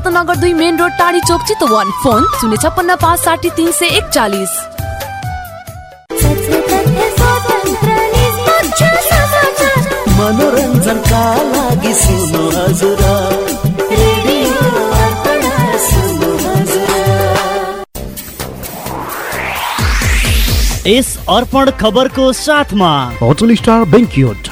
रत्नगर दुई main road टाढी चोक Chitwan. Phone शून्य छप्पन्न पाँच साठी तिन सय एकचालिस। मनोरञ्जनका लागि सुन्नु हजुर रेडियो अर्पण सुन्नु हजुर। यस अर्पण खबरको साथमा होटल स्टार बेङ्क्युट।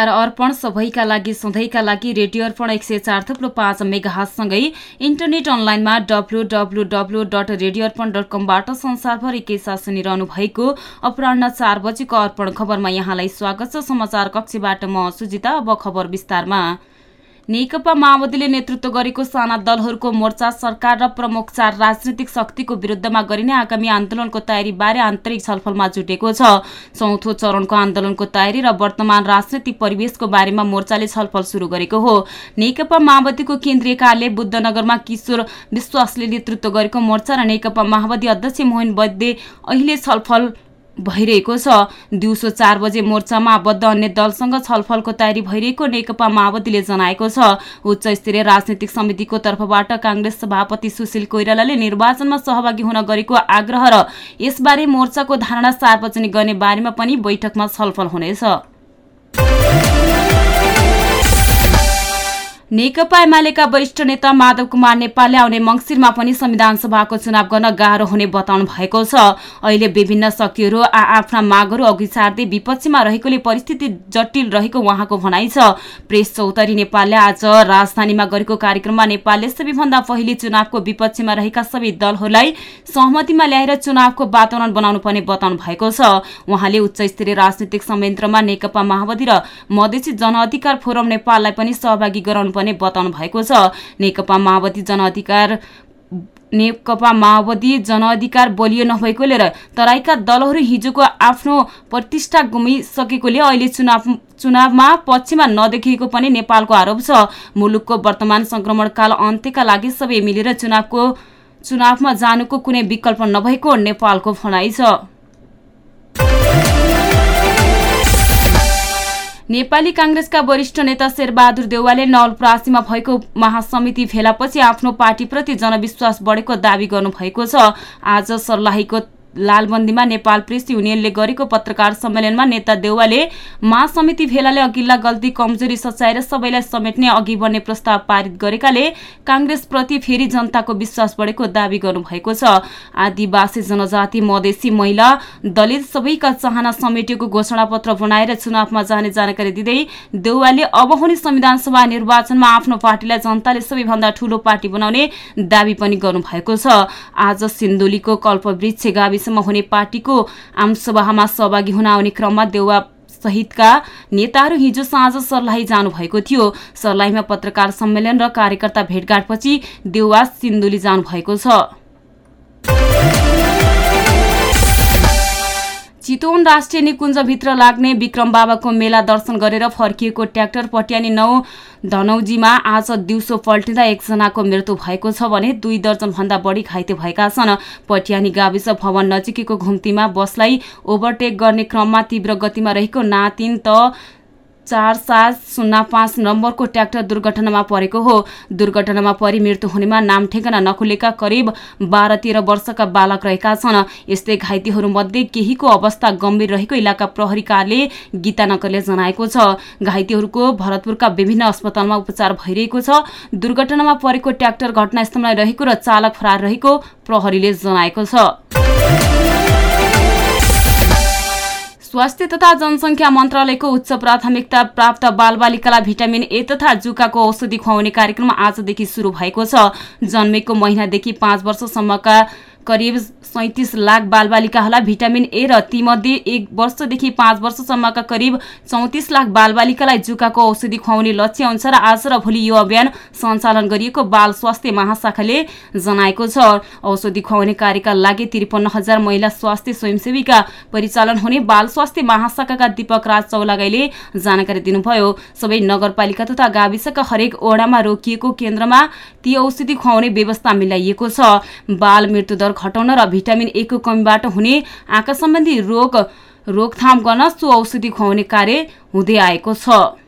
नमस्कार अर्पण सबैका लागि सधैँका लागि रेडियो अर्पण एक सय चार थुप्रो पाँच मेगाहातसँगै इन्टरनेट अनलाइनमा W W W dot radio Arpan dot कमबाट संसारभरि के सुनिरहनु भएको अपराह चार बजेको अर्पण खबरमा यहाँलाई स्वागत छ। समाचार कक्षबाट म सुजिता अब खबर विस्तारमा। नेकपा माओवादीले नेतृत्व गरेको साना दलहरूको मोर्चा सरकार र प्रमुख चार राजनीतिक शक्तिको विरुद्धमा गरिने आगामी आन्दोलनको तयारीबारे आन्तरिक छलफलमा जुटेको छ। चौथो चरणको आन्दोलनको तयारी र वर्तमान राजनैतिक परिवेशको बारेमा मोर्चाले छलफल सुरु गरेको हो। नेकपा माओवादीको केन्द्रीय कार्यालय बुद्धनगरमा किशोर विश्वासले नेतृत्व गरेको मोर्चा र नेकपा माओवादी अध्यक्ष मोहन वैद्य अहिले छलफल भइरहेको छ। दिउँसो चार बजे मोर्चामा आबद्ध अन्य दलसँग छलफलको तयारी भइरहेको नेकपा माओवादीले जनाएको छ। उच्च स्तरीय राजनैतिक समितिको तर्फबाट काङ्ग्रेस सभापति सुशील कोइरालाले निर्वाचनमा सहभागी हुन गरेको आग्रह र यसबारे मोर्चाको धारणा सार्वजनिक गर्ने बारेमा पनि बैठकमा छलफल हुनेछ। नेकपा एमालेका वरिष्ठ नेता माधव कुमार नेपालले आउने मङ्सिरमा पनि संविधान सभाको चुनाव गर्न गाह्रो हुने बताउनु भएको छ। अहिले विभिन्न शक्तिहरू आफ्ना मागहरू अघि सार्दै विपक्षमा रहेकोले परिस्थिति जटिल रहेको उहाँको भनाइ छ। प्रेस चौधरी नेपालले आज राजधानीमा गरेको कार्यक्रममा नेपालले सबैभन्दा पहिले चुनावको विपक्षमा रहेका सबै दलहरूलाई सहमतिमा ल्याएर चुनावको वातावरण बनाउनु पर्ने बताउनु भएको छ। उहाँले उच्च स्तरीय राजनीतिक संयन्त्रमा नेकपा माओवादी र मधेसी जनअधिकार फोरम नेपाललाई पनि सहभागी गराउनु पर्ने बताउनु भएको छ। नेकपा माओवादी जनअधिकार नेकपा माओवादी जनअधिकार बलियो नभएकोले र तराईका दलहरू हिजोको आफ्नो प्रतिष्ठा गुमिसकेकोले अहिले चुनाव चुनावमा पक्षमा नदेखिएको पनि नेपालको आरोप छ। मुलुकको वर्तमान संक्रमणकाल अन्त्यका लागि सबै मिलेर चुनावको चुनावमा जानुको कुनै विकल्प नभएको नेपालको भनाइ छ। नेपाली काङ्ग्रेसका वरिष्ठ नेता शेरबहादुर देउवाले नवलपरासीमा भएको महासमिति भेलापछि आफ्नो पार्टीप्रति जनविश्वास बढेको दावी गर्नुभएको छ। आज सर्लाहीको लालबन्दीमा नेपाल प्रेस युनियनले गरेको पत्रकार सम्मेलनमा नेता देउवाले महासमिति भेलाले अघिल्ला गल्ती कमजोरी सच्याएर सबैलाई समेट्ने अघि बढ्ने प्रस्ताव पारित गरेकाले काङ्ग्रेसप्रति फेरि जनताको विश्वास बढेको दावी गर्नुभएको छ। आदिवासी जनजाति मधेसी महिला दलित सबैका चाहना समेटिएको घोषणापत्र बनाएर चुनावमा जाने जानकारी दिँदै देउवाले अब हुने संविधान सभा निर्वाचनमा आफ्नो पार्टीलाई जनताले सबैभन्दा ठूलो पार्टी बनाउने दावी पनि गर्नुभएको छ। आज सिन्धुलीको कल्पवृक्ष गाविसमा हुने पार्टीको आमसभामा सहभागी हुन आउने क्रममा देउवा सहितका नेताहरू हिजो साँझ सर्लाही जानुभएको थियो। सर्लाहीमा पत्रकार सम्मेलन र कार्यकर्ता भेटघाटपछि देउवा सिन्धुली जानुभएको छ। चितवन राष्ट्रिय निकुञ्जभित्र लाग्ने विक्रम बाबाको मेला दर्शन गरेर फर्किएको ट्र्याक्टर पट्यानी नौ धनौजीमा आज दिउँसो पल्टिँदा एकजनाको मृत्यु भएको छ भने दुई दर्जनभन्दा बढी घाइते भएका छन्। पट्यानी गाविस भवन नजिकैको घुम्तीमा बसलाई ओभरटेक गर्ने क्रममा तीव्र गतिमा रहेको नातिन त चार सात शून्य पाँच नम्बरको ट्र्याक्टर दुर्घटनामा परेको हो। दुर्घटनामा परि मृत्यु हुनेमा नाम ठेगाना नखुलेका करिब बाह्र तेह्र वर्षका बालक रहेका छन्। यस्तै घाइतेहरूमध्ये केहीको अवस्था गम्भीर रहेको इलाका प्रहरी गीतानगरले जनाएको छ। घाइतेहरूको भरतपुरका विभिन्न अस्पतालमा उपचार भइरहेको छ। दुर्घटनामा परेको ट्र्याक्टर घटनास्थलमा रहेको र चालक फरार रहेको प्रहरीले जनाएको छ। स्वास्थ्य तथा जनसङ्ख्या मन्त्रालयको उच्च प्राथमिकता प्राप्त बालबालिकालाई भिटामिन ए तथा जुकाको औषधि खुवाउने कार्यक्रम आजदेखि सुरु भएको छ। जन्मेको महिनादेखि पाँच वर्षसम्मका करिब सैतिस लाख बालबालिकाहरूलाई भिटामिन ए र तीमध्ये एक वर्षदेखि पाँच वर्षसम्मका करिब चौतिस लाख बालबालिकालाई जुकाको औषधि खुवाउने लक्ष्य अनुसार आज र भोलि यो अभियान सञ्चालन गरिएको बाल स्वास्थ्य महाशाखाले जनाएको छ। औषधि खुवाउने कार्यका लागि त्रिपन्न हजार महिला स्वास्थ्य स्वयंसेवीका परिचालन हुने बाल स्वास्थ्य महाशाखाका दीपक राज चौलागाईले जानकारी दिनुभयो। सबै नगरपालिका तथा गाविसका हरेक ओडामा रोकिएको केन्द्रमा ती औषधि खुवाउने व्यवस्था मिलाइएको छ। बाल मृत्युदर घटाउन र भिटामिन ए को कमीबाट हुने आँखा सम्बन्धी रोग रोकथाम गर्न सो औषधि खुवाउने कार्य हुँदै आएको छ।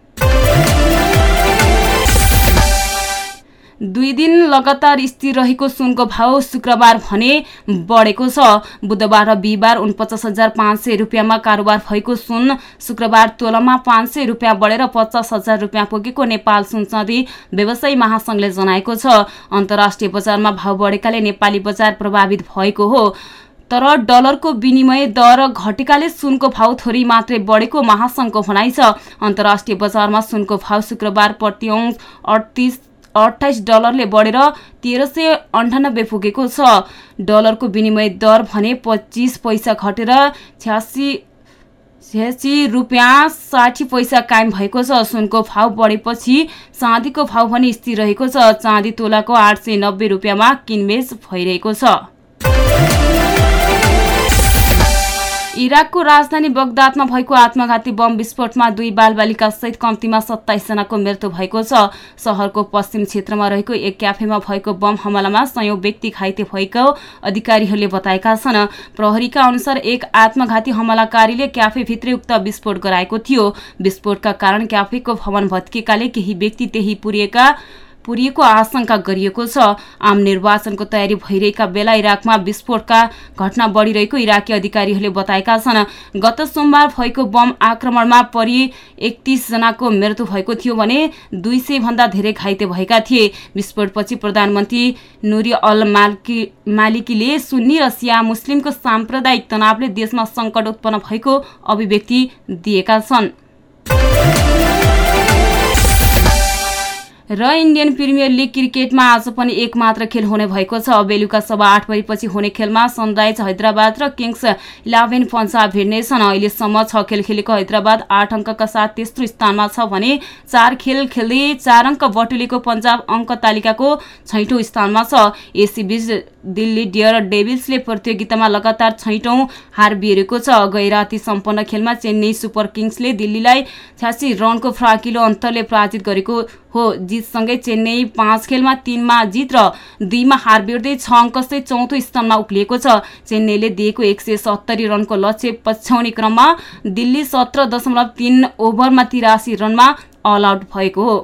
दुई दिन लगातार स्थिर रहेको सुनको भाव शुक्रबार भने बढेको छ। बुधबार र बिहिबार उनपचास हजार पाँच सय रुपियाँमा कारोबार भएको सुन शुक्रबार तोलामा पाँच सय रुपियाँ बढेर पचास हजार रुपियाँ पुगेको नेपाल सुन चाँदी व्यवसायी महासंघले जनाएको छ। अन्तर्राष्ट्रिय बजारमा भाव बढेकाले नेपाली बजार प्रभावित भएको हो। तर डलरको विनिमय दर घटेकाले सुनको भाव थोरै मात्रै बढेको महासंघको भनाइ छ। अन्तर्राष्ट्रिय बजारमा सुनको भाव शुक्रबार प्रति अडतिस अठाइस डलरले बढेर तेह्र सय अन्ठानब्बे पुगेको छ। डलरको विनिमय दर भने पच्चिस पैसा घटेर छ्यासी छ्यासी रुपियाँ साठी पैसा कायम भएको छ। सुनको भाव बढेपछि चाँदीको भाव भने स्थिर रहेको छ। चाँदी तोलाको आठ सय नब्बे रुपियाँमा किनबेच भइरहेको छ। इराकको राजधानी बगदादमा भएको आत्मघाती बम विस्फोटमा दुई बालबालिका सहित कम्तीमा सत्ताइसजनाको मृत्यु भएको छ। सहरको पश्चिम क्षेत्रमा रहेको एक क्याफेमा भएको बम हमलामा सयौं व्यक्ति घाइते भएको अधिकारीहरूले बताएका छन्। प्रहरीका अनुसार एक आत्मघाती हमलाकारीले क्याफेभित्रै उक्त विस्फोट गराएको थियो। विस्फोटका कारण क्याफेको भवन भत्किएकाले केही व्यक्ति त्यही पुरिएका पुरिएको आशंका गरिएको छ। आम निर्वाचनको तयारी भइरहेका बेला इराकमा विस्फोटका घटना बढिरहेको इराकी अधिकारीहरूले बताएका छन्। गत सोमबार भएको बम आक्रमणमा परि एकतिस जनाको मृत्यु भएको थियो भने दुई सय भन्दा धेरै घाइते भएका थिए। विस्फोटपछि प्रधानमन्त्री नुरी अल मालिकी मालिकीले सुन्नी र सिया मुस्लिमको साम्प्रदायिक तनावले देशमा संकट उत्पन्न भएको अभिव्यक्ति दिएका छन्। र इन्डियन प्रिमियर लिग क्रिकेटमा आज पनि एक मात्र खेल हुने भएको छ। बेलुका सभा आठ बजेपछि हुने खेलमा सनराइज हैदराबाद र किङ्स इलेभेन पन्जाब भिड्नेछन्। अहिलेसम्म छ खेल खेलेको हैदराबाद आठ अङ्कका साथ तेस्रो स्थानमा छ भने चार खेल खेल्दै चार अङ्क बटुलेको पन्जाब अङ्क तालिकाको छैठौँ स्थानमा छ। यसैबीच दिल्ली डियर डेभिल्सले प्रतियोगितामा लगातार छैटौँ हार बिहेको छ। गैराती सम्पन्न खेलमा चेन्नई सुपर किङ्सले दिल्लीलाई छ्यासी रनको फ्राकिलो अन्तरले पराजित गरेको हो जितसँगै चेन्नई पाँच खेलमा तिनमा जित र दुईमा हार बिर्दै छ अङ्कसै चौथो स्थानमा उक्लिएको छ। चेन्नईले दिएको एक सय सत्तरी रनको लक्ष्य पछ्याउने क्रममा दिल्ली सत्र दशमलव तिन ओभरमा तिरासी रनमा अल आउट भएको हो।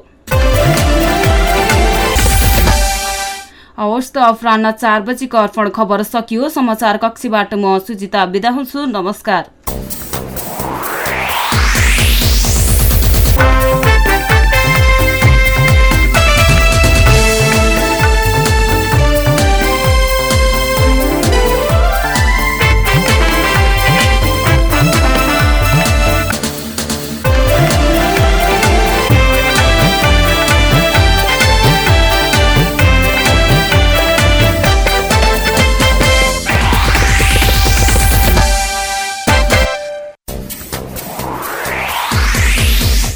हवस् त अपरान्न चार बजीको अर्पण खबर सकियो। समाचार कक्षीबाट म सुजिता बिदा हुन्छु। नमस्कार।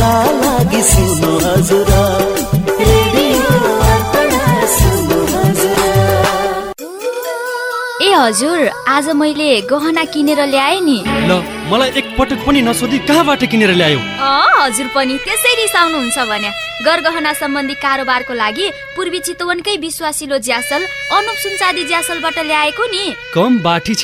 मनोरञ्जनका लागि सुन्नु हजुर ए हजुर आज मैले गहना किनेर ल्याएँ नि ल मलाई एक पटक पनि नसोधी कहाँबाट किनेर ल्यायो अँ हजुर पनि त्यसै रिसाउनुहुन्छ भने गरगहना सम्बन्धी कारोबारको लागि पूर्वी चितवनकै विश्वासिलो ज्यासल अनुप सुनचादी ज्यासलबाट ल्याएको नि कम बाठी